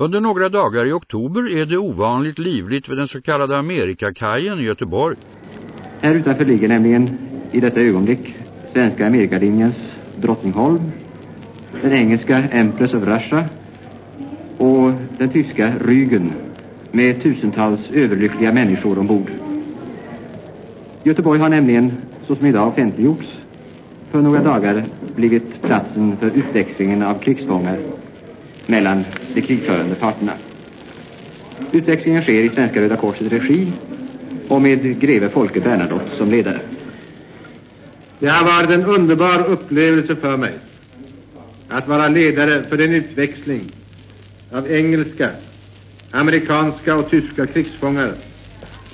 Under några dagar i oktober är det ovanligt livligt vid den så kallade Amerikakajen i Göteborg. Här utanför ligger nämligen i detta ögonblick svenska Amerikalinjens Drottningholm, den engelska Empress of Russia och den tyska Rügen med tusentals överlyckliga människor ombord. Göteborg har nämligen, så som idag offentliggjorts, för några dagar blivit platsen för utväxlingen av krigsfångar mellan de krigförande parterna. Utväxlingen sker i Svenska Röda Korsets regi och med greve Folke Bernadotte som ledare. Det har varit en underbar upplevelse för mig att vara ledare för den utväxling av engelska, amerikanska och tyska krigsfångar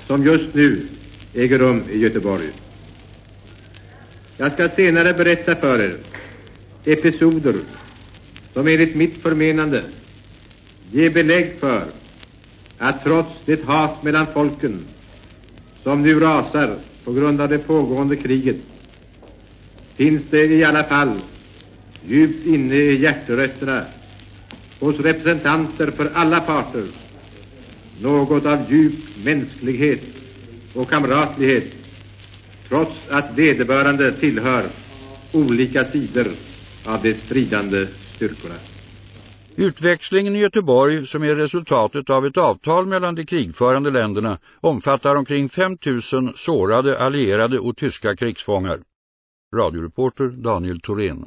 som just nu äger rum i Göteborg. Jag ska senare berätta för er episoder som enligt mitt förmenande ger belägg för att trots det hat mellan folken som nu rasar på grund av det pågående kriget finns det i alla fall djupt inne i hjärterötterna hos representanter för alla parter något av djup mänsklighet och kamratlighet trots att vederbörande tillhör olika sidor av det stridande styrkorna. Utväxlingen i Göteborg, som är resultatet av ett avtal mellan de krigförande länderna, omfattar omkring 5 000 sårade allierade och tyska krigsfångar. Radioreporter Daniel Thorén